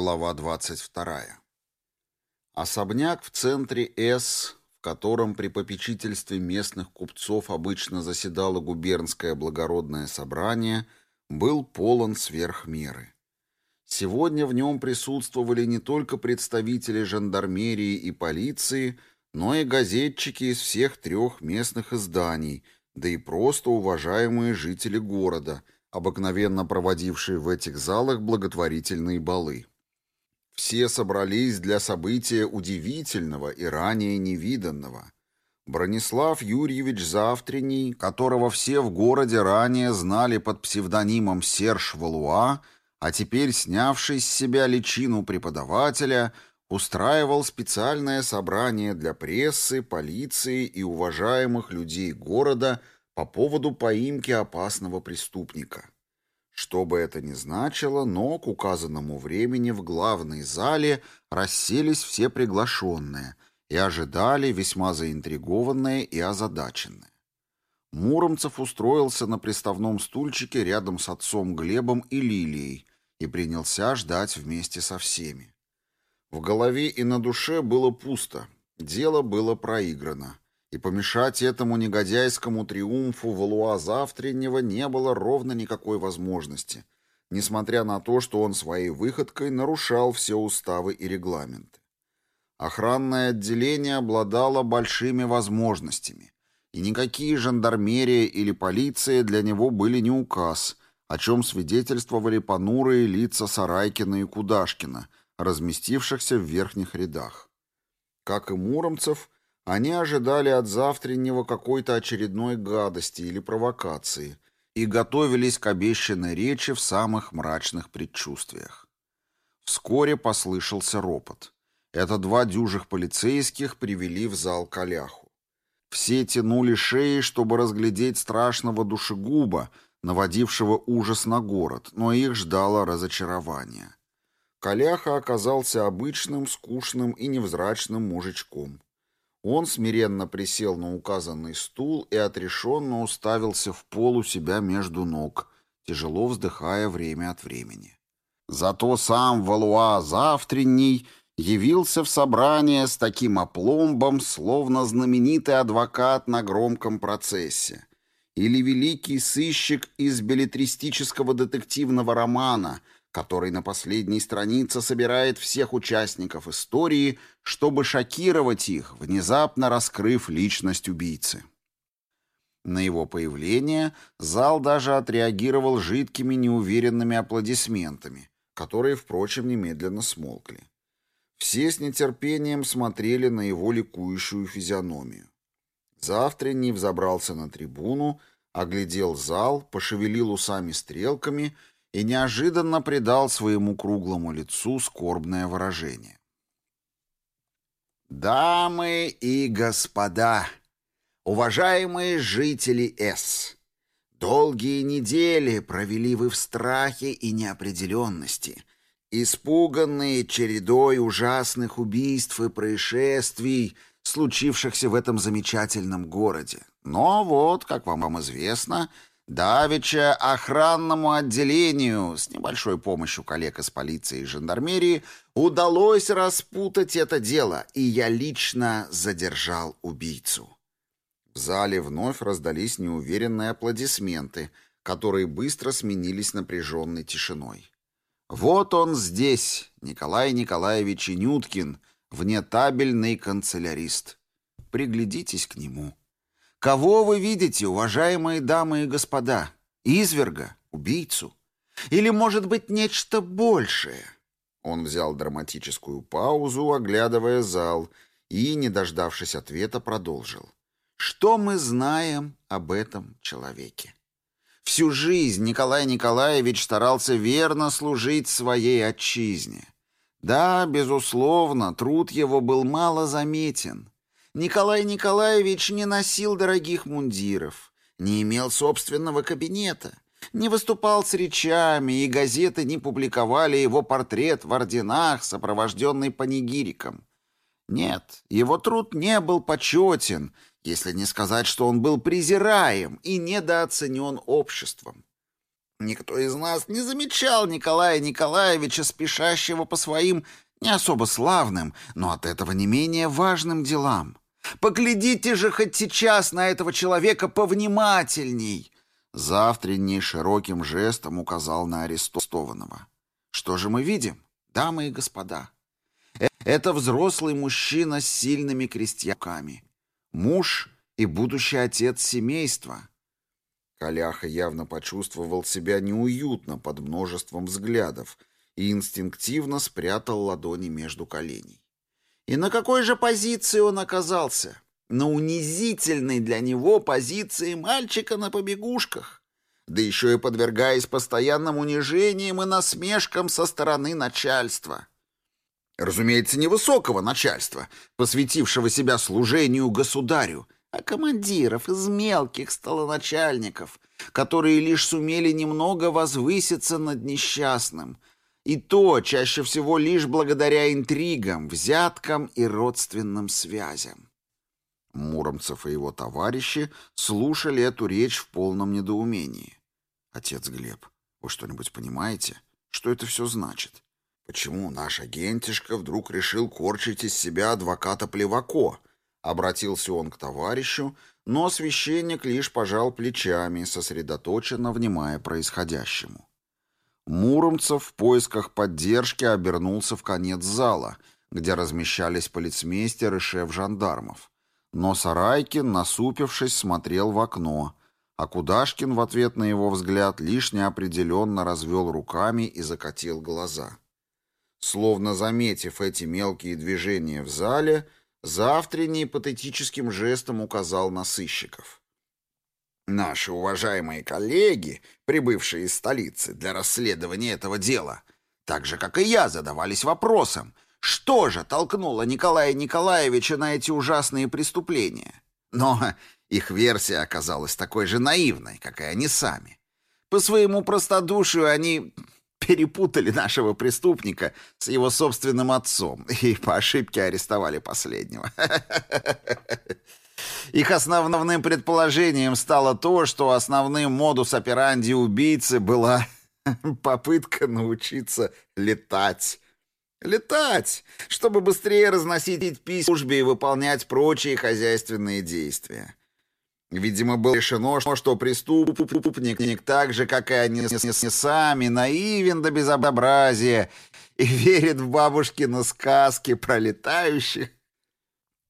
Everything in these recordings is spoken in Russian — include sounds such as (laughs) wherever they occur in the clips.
глава 22. Особняк в центре С, в котором при попечительстве местных купцов обычно заседало губернское благородное собрание, был полон сверхмеры. Сегодня в нем присутствовали не только представители жандармерии и полиции, но и газетчики из всех трех местных изданий, да и просто уважаемые жители города – обыкновенно проводившие в этих залах благотворительные балы. Все собрались для события удивительного и ранее невиданного. Бронислав Юрьевич Завтрений, которого все в городе ранее знали под псевдонимом Серж Валуа, а теперь снявший с себя личину преподавателя, устраивал специальное собрание для прессы, полиции и уважаемых людей города по поводу поимки опасного преступника. Что Чтобы это ни значило, но к указанному времени в главной зале расселись все приглашенные и ожидали весьма заинтригованные и озадаченные. Муромцев устроился на приставном стульчике рядом с отцом Глебом и Лилией и принялся ждать вместе со всеми. В голове и на душе было пусто, дело было проиграно. И помешать этому негодяйскому триумфу Валуа завтреннего не было ровно никакой возможности, несмотря на то, что он своей выходкой нарушал все уставы и регламенты. Охранное отделение обладало большими возможностями, и никакие жандармерия или полиция для него были не указ, о чем свидетельствовали понурые лица Сарайкина и Кудашкина, разместившихся в верхних рядах. Как и муромцев – они ожидали от завтреннего какой-то очередной гадости или провокации и готовились к обещанной речи в самых мрачных предчувствиях. Вскоре послышался ропот. Это два дюжих полицейских привели в зал коляху. Все тянули шеи, чтобы разглядеть страшного душегуба, наводившего ужас на город, но их ждало разочарование. Коляха оказался обычным, скучным и невзрачным мужичком. Он смиренно присел на указанный стул и отрешенно уставился в пол у себя между ног, тяжело вздыхая время от времени. Зато сам Валуа Завтренний явился в собрание с таким опломбом, словно знаменитый адвокат на громком процессе или великий сыщик из билетристического детективного романа — который на последней странице собирает всех участников истории, чтобы шокировать их, внезапно раскрыв личность убийцы. На его появление зал даже отреагировал жидкими неуверенными аплодисментами, которые, впрочем, немедленно смолкли. Все с нетерпением смотрели на его ликующую физиономию. Завтренний взобрался на трибуну, оглядел зал, пошевелил усами-стрелками — и неожиданно придал своему круглому лицу скорбное выражение. «Дамы и господа, уважаемые жители С, долгие недели провели вы в страхе и неопределенности, испуганные чередой ужасных убийств и происшествий, случившихся в этом замечательном городе. Но вот, как вам известно, — Давича охранному отделению с небольшой помощью коллег из полиции и жандармерии удалось распутать это дело, и я лично задержал убийцу. В зале вновь раздались неуверенные аплодисменты, которые быстро сменились напряженной тишиной. Вот он здесь, Николай Николаевич Инюткин, внетабельный канцелярист. Приглядитесь к нему. Кого вы видите, уважаемые дамы и господа? Изверга? Убийцу? Или, может быть, нечто большее?» Он взял драматическую паузу, оглядывая зал, и, не дождавшись ответа, продолжил. «Что мы знаем об этом человеке?» Всю жизнь Николай Николаевич старался верно служить своей отчизне. Да, безусловно, труд его был мало заметен, Николай Николаевич не носил дорогих мундиров, не имел собственного кабинета, не выступал с речами, и газеты не публиковали его портрет в орденах, сопровожденный панигириком. Нет, его труд не был почетен, если не сказать, что он был презираем и недооценен обществом. Никто из нас не замечал Николая Николаевича, спешащего по своим не особо славным, но от этого не менее важным делам. Поглядите же хоть сейчас на этого человека повнимательней!» Завтренний широким жестом указал на арестованного. «Что же мы видим, дамы и господа?» э, Это взрослый мужчина с сильными крестьяками. Муж и будущий отец семейства. Коляха явно почувствовал себя неуютно под множеством взглядов — и инстинктивно спрятал ладони между коленей. И на какой же позиции он оказался? На унизительной для него позиции мальчика на побегушках, да еще и подвергаясь постоянным унижениям и насмешкам со стороны начальства. Разумеется, невысокого начальства, посвятившего себя служению государю, а командиров из мелких столоначальников, которые лишь сумели немного возвыситься над несчастным – и то чаще всего лишь благодаря интригам, взяткам и родственным связям. Муромцев и его товарищи слушали эту речь в полном недоумении. «Отец Глеб, вы что-нибудь понимаете? Что это все значит?» «Почему наш агентишка вдруг решил корчить из себя адвоката Плевако?» Обратился он к товарищу, но священник лишь пожал плечами, сосредоточенно внимая происходящему. Муромцев в поисках поддержки обернулся в конец зала, где размещались полицмейстер и шеф жандармов. Но Сарайкин, насупившись, смотрел в окно, а Кудашкин в ответ на его взгляд лишь неопределенно развел руками и закатил глаза. Словно заметив эти мелкие движения в зале, Завтренний патетическим жестом указал на сыщиков. Наши уважаемые коллеги, прибывшие из столицы для расследования этого дела, так же, как и я, задавались вопросом, что же толкнуло Николая Николаевича на эти ужасные преступления. Но их версия оказалась такой же наивной, как и они сами. По своему простодушию они перепутали нашего преступника с его собственным отцом и по ошибке арестовали последнего. (laughs) Их основным предположением стало то, что основным модус операнди убийцы была (laughs) попытка научиться летать. Летать, чтобы быстрее разносить письма и выполнять прочие хозяйственные действия. Видимо, было решено, что преступник так же, как и они сами, наивен до безобразия и верит в бабушкины сказки про летающих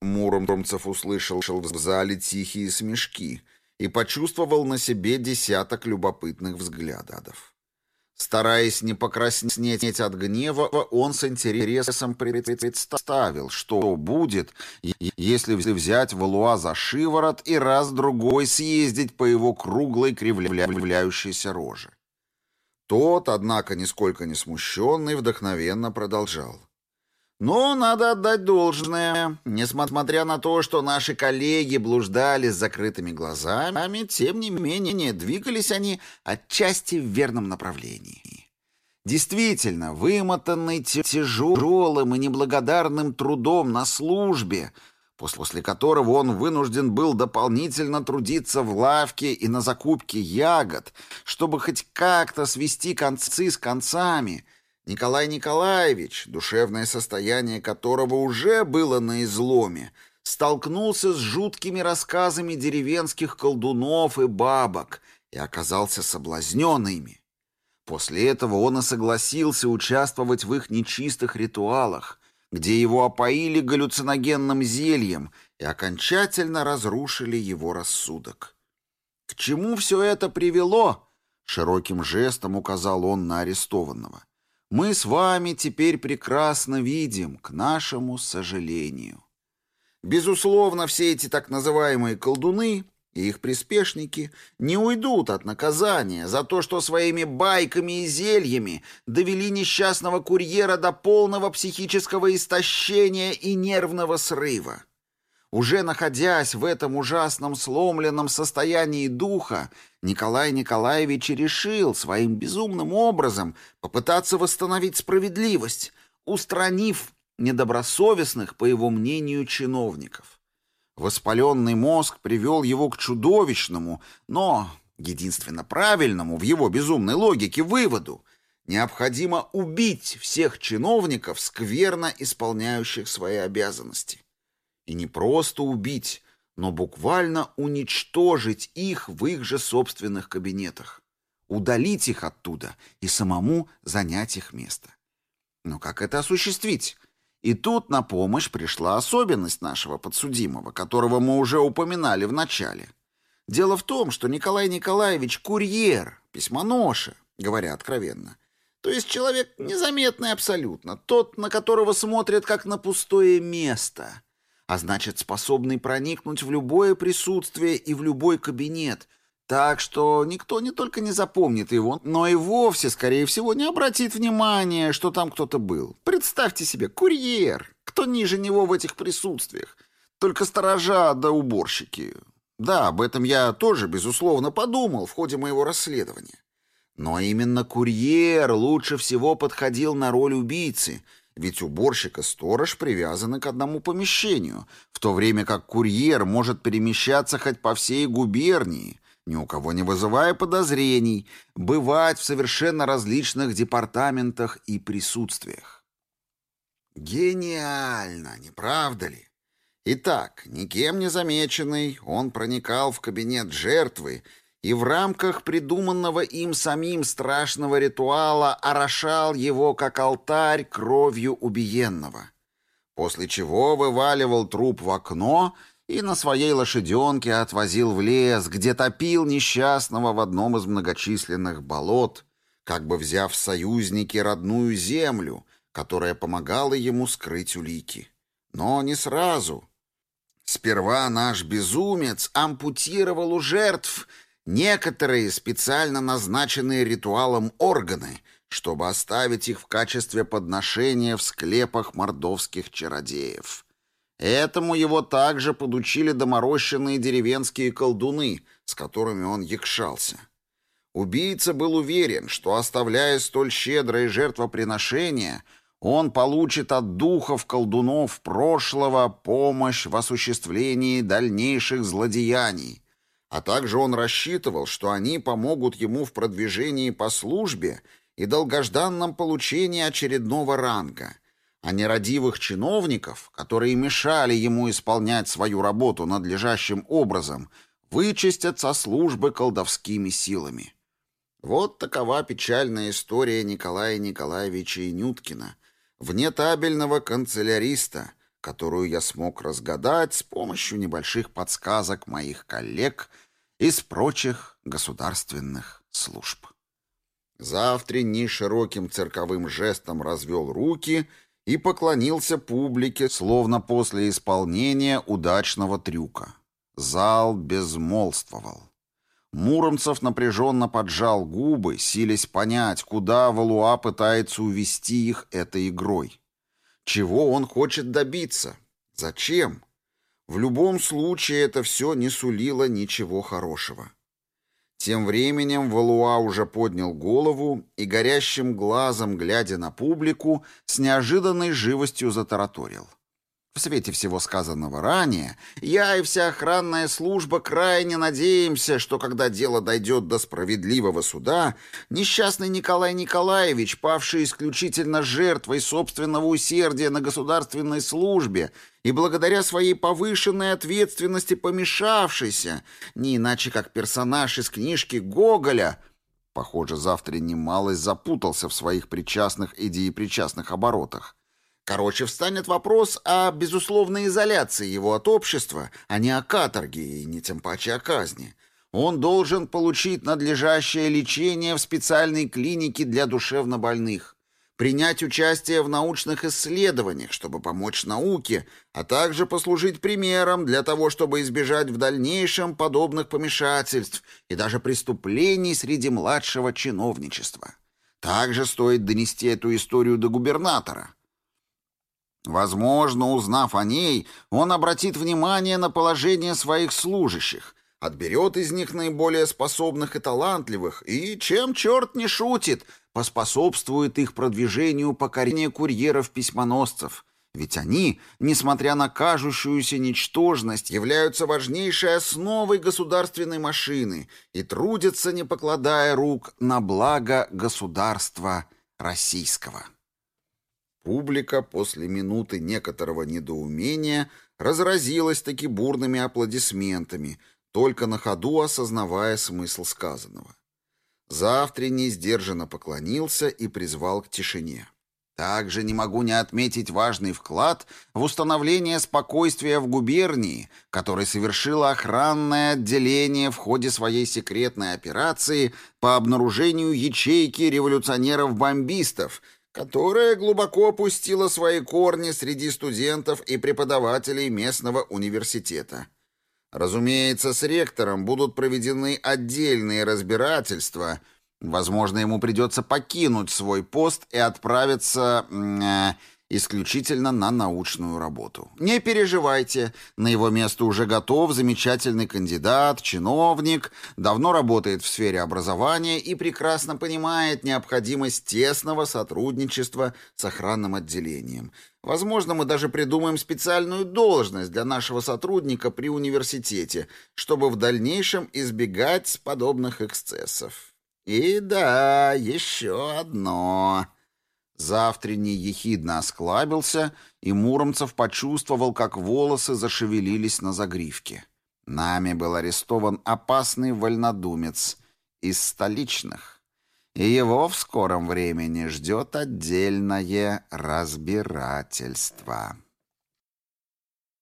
Муромцев услышал в зале тихие смешки и почувствовал на себе десяток любопытных взглядов. Стараясь не покраснеть от гнева, он с интересом представил, что будет, если взять Валуа за шиворот и раз-другой съездить по его круглой кривляющейся роже. Тот, однако, Но надо отдать должное, несмотря на то, что наши коллеги блуждали с закрытыми глазами, тем не менее двигались они отчасти в верном направлении. действительно, вымотанный тяжелым и неблагодарным трудом на службе, после которого он вынужден был дополнительно трудиться в лавке и на закупке ягод, чтобы хоть как-то свести концы с концами – Николай Николаевич, душевное состояние которого уже было на изломе, столкнулся с жуткими рассказами деревенских колдунов и бабок и оказался соблазнен ими. После этого он и согласился участвовать в их нечистых ритуалах, где его опоили галлюциногенным зельем и окончательно разрушили его рассудок. К чему все это привело? Широким жестом указал он на арестованного. мы с вами теперь прекрасно видим, к нашему сожалению. Безусловно, все эти так называемые колдуны и их приспешники не уйдут от наказания за то, что своими байками и зельями довели несчастного курьера до полного психического истощения и нервного срыва. уже находясь в этом ужасном сломленном состоянии духа, Николай Николаевич решил своим безумным образом попытаться восстановить справедливость, устранив недобросовестных, по его мнению, чиновников. Воспаленный мозг привел его к чудовищному, но единственно правильному в его безумной логике выводу – Необходимо убить всех чиновников, скверно исполняющих свои обязанности. И не просто убить, но буквально уничтожить их в их же собственных кабинетах, удалить их оттуда и самому занять их место. Но как это осуществить? И тут на помощь пришла особенность нашего подсудимого, которого мы уже упоминали в начале. Дело в том, что Николай Николаевич — курьер, письмоноша, говоря откровенно. То есть человек незаметный абсолютно, тот, на которого смотрят как на пустое место, а значит, способный проникнуть в любое присутствие и в любой кабинет, так что никто не только не запомнит его, но и вовсе, скорее всего, не обратит внимания, что там кто-то был. Представьте себе, курьер, кто Ведь уборщик и сторож привязаны к одному помещению, в то время как курьер может перемещаться хоть по всей губернии, ни у кого не вызывая подозрений, бывать в совершенно различных департаментах и присутствиях. Гениально, не правда ли? Итак, никем не замеченный, он проникал в кабинет жертвы, и в рамках придуманного им самим страшного ритуала орошал его, как алтарь, кровью убиенного. После чего вываливал труп в окно и на своей лошаденке отвозил в лес, где топил несчастного в одном из многочисленных болот, как бы взяв в союзники родную землю, которая помогала ему скрыть улики. Но не сразу, Сперва наш безумец ампутировал у жертв некоторые специально назначенные ритуалом органы, чтобы оставить их в качестве подношения в склепах мордовских чародеев. Этому его также подучили доморощенные деревенские колдуны, с которыми он якшался. Убийца был уверен, что, оставляя столь щедрое жертвоприношение, он получит от духов колдунов прошлого помощь в осуществлении дальнейших злодеяний, А также он рассчитывал, что они помогут ему в продвижении по службе и долгожданном получении очередного ранга, а нерадивых чиновников, которые мешали ему исполнять свою работу надлежащим образом, вычистят со службы колдовскими силами. Вот такова печальная история Николая Николаевича Инюткина, внетабельного канцеляриста – которую я смог разгадать с помощью небольших подсказок моих коллег из прочих государственных служб. Завтренний широким цирковым жестом развел руки и поклонился публике, словно после исполнения удачного трюка. Зал безмолвствовал. Муромцев напряженно поджал губы, силясь понять, куда Валуа пытается увести их этой игрой. Чего он хочет добиться? Зачем? В любом случае это все не сулило ничего хорошего. Тем временем Валуа уже поднял голову и горящим глазом, глядя на публику, с неожиданной живостью затараторил. В свете всего сказанного ранее, я и вся охранная служба крайне надеемся, что когда дело дойдет до справедливого суда, несчастный Николай Николаевич, павший исключительно жертвой собственного усердия на государственной службе и благодаря своей повышенной ответственности помешавшийся, не иначе как персонаж из книжки Гоголя, похоже, завтра немалость запутался в своих причастных и деепричастных оборотах, Короче, встанет вопрос о безусловной изоляции его от общества, а не о каторге и не тем паче о казни. Он должен получить надлежащее лечение в специальной клинике для душевнобольных, принять участие в научных исследованиях, чтобы помочь науке, а также послужить примером для того, чтобы избежать в дальнейшем подобных помешательств и даже преступлений среди младшего чиновничества. Также стоит донести эту историю до губернатора – Возможно, узнав о ней, он обратит внимание на положение своих служащих, отберет из них наиболее способных и талантливых, и, чем черт не шутит, поспособствует их продвижению покорения курьеров-письмоносцев. Ведь они, несмотря на кажущуюся ничтожность, являются важнейшей основой государственной машины и трудятся, не покладая рук, на благо государства российского. Публика после минуты некоторого недоумения разразилась таки бурными аплодисментами, только на ходу осознавая смысл сказанного. Завтра неиздержанно поклонился и призвал к тишине. Также не могу не отметить важный вклад в установление спокойствия в губернии, который совершило охранное отделение в ходе своей секретной операции по обнаружению ячейки революционеров-бомбистов – которая глубоко опустила свои корни среди студентов и преподавателей местного университета. Разумеется, с ректором будут проведены отдельные разбирательства. Возможно, ему придется покинуть свой пост и отправиться э, исключительно на научную работу. Не переживайте, на его место уже готов замечательный кандидат, чиновник, давно работает в сфере образования и прекрасно понимает необходимость тесного сотрудничества с охранным отделением. Возможно, мы даже придумаем специальную должность для нашего сотрудника при университете, чтобы в дальнейшем избегать подобных эксцессов. И да, еще одно. Завтренний ехидно осклабился, и Муромцев почувствовал, как волосы зашевелились на загривке. Нами был арестован опасный вольнодумец из столичных, и его в скором времени ждет отдельное разбирательство».